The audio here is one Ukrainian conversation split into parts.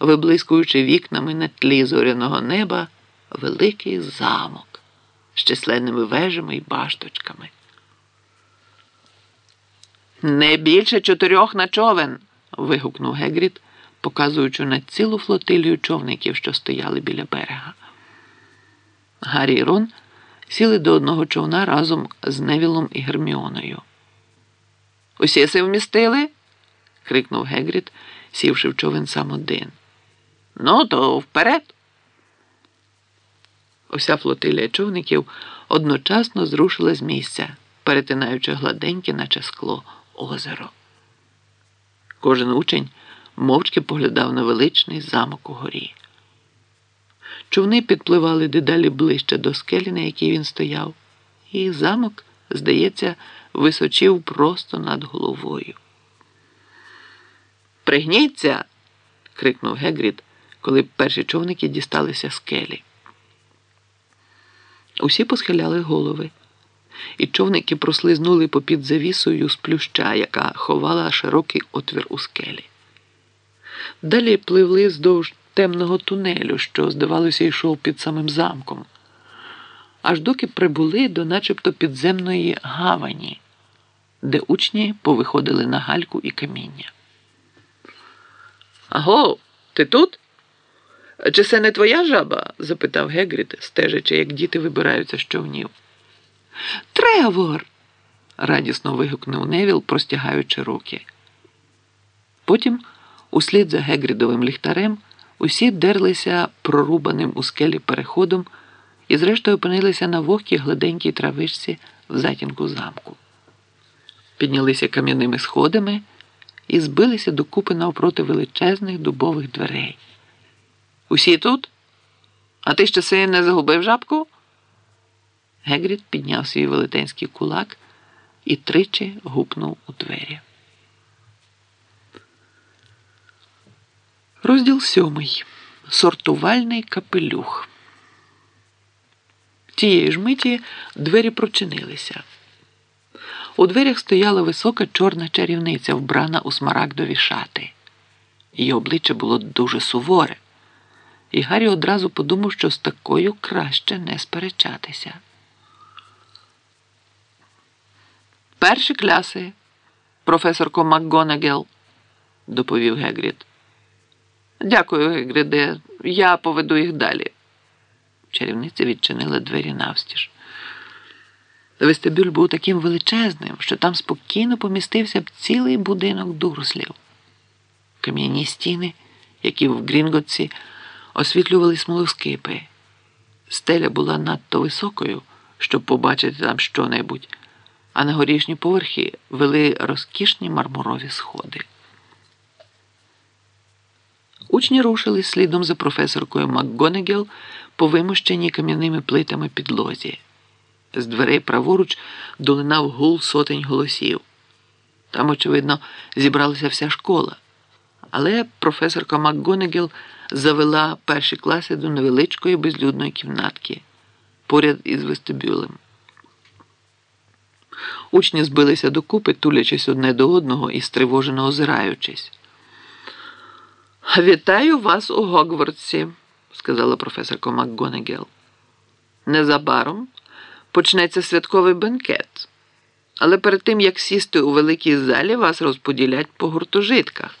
виблискуючи вікнами на тлі зоряного неба, великий замок з численними вежами і башточками. Не більше чотирьох на човен. вигукнув Гегріт, показуючи на цілу флотилію човників, що стояли біля берега. Гаррі і Рон сіли до одного човна разом з Невілом і Герміоною. Усі се вмістили? крикнув Гегріт, сівши в човен сам один. Ну, то вперед. Уся флотилія човників одночасно зрушила з місця, перетинаючи гладеньке, наче скло, озеро. Кожен учень мовчки поглядав на величний замок у горі. Човни підпливали дедалі ближче до скелі, на якій він стояв, і замок, здається, височив просто над головою. Пригніться. крикнув Гегрід, коли перші човники дісталися скелі. Усі посхиляли голови, і човники прослизнули попід завісою з плюща, яка ховала широкий отвір у скелі. Далі пливли здовж темного тунелю, що, здавалося, йшов під самим замком, аж доки прибули до начебто підземної гавані, де учні повиходили на гальку і каміння. Аго, ти тут? Чи це не твоя жаба? запитав Гегріт, стежачи, як діти вибираються з човнів. Тревор. радісно вигукнув Невіл, простягаючи руки. Потім, услід за Гегрідовим ліхтарем, усі дерлися прорубаним у скелі переходом і, зрештою, опинилися на вогкій гладенькій травичці в затінку замку. Піднялися кам'яними сходами і збилися докупи навпроти величезних дубових дверей. Усі тут? А ти ще си не загубив жабку? Гегрід підняв свій велетенський кулак і тричі гупнув у двері. Розділ сьомий. Сортувальний капелюх. Тієї ж миті двері прочинилися. У дверях стояла висока чорна чарівниця, вбрана у смарагдові шати. Її обличчя було дуже суворе, і Гаррі одразу подумав, що з такою краще не сперечатися. Перші кляси, професорко МакГонагел, доповів Гегрід. Дякую, Гегріде, я поведу їх далі. Чарівниця відчинила двері навстіж. Вестибюль був таким величезним, що там спокійно помістився б цілий будинок дурслів. Кам'яні стіни, які в Грінготці освітлювали смолоскипи. Стеля була надто високою, щоб побачити там щонебудь, а на горішні поверхи вели розкішні мармурові сходи. Учні рушили слідом за професоркою МакГонегел по вимощеній кам'яними плитами підлозі. З дверей праворуч долинав гул сотень голосів. Там, очевидно, зібралася вся школа. Але професорка МакГонегел завела перші класи до невеличкої безлюдної кімнатки поряд із вестибюлем. Учні збилися докупи, тулячись одне до одного і стривожено озираючись. Вітаю вас у Гогвардсі», – сказала професорка МакГонегел. Незабаром почнеться святковий бенкет. Але перед тим, як сісти у великій залі, вас розподілять по гуртожитках.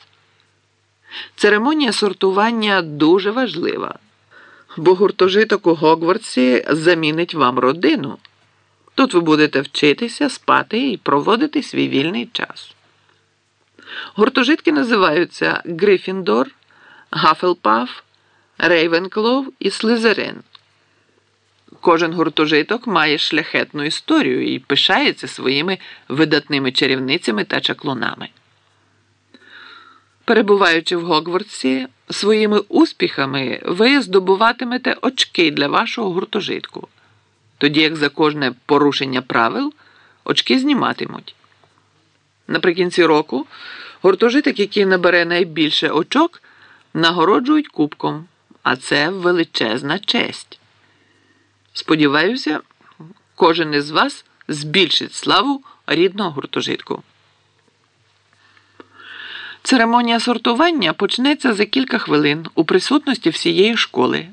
Церемонія сортування дуже важлива, бо гуртожиток у Гогвардсі замінить вам родину. Тут ви будете вчитися, спати і проводити свій вільний час. Гуртожитки називаються Грифіндор, Гафелпаф, Рейвенклов і Слизерин. Кожен гуртожиток має шляхетну історію і пишається своїми видатними чарівницями та чаклунами. Перебуваючи в Гогвардсі, своїми успіхами ви здобуватимете очки для вашого гуртожитку, тоді як за кожне порушення правил очки зніматимуть. Наприкінці року гуртожиток, який набере найбільше очок, нагороджують кубком, а це величезна честь. Сподіваюся, кожен із вас збільшить славу рідного гуртожитку. Церемонія сортування почнеться за кілька хвилин у присутності всієї школи.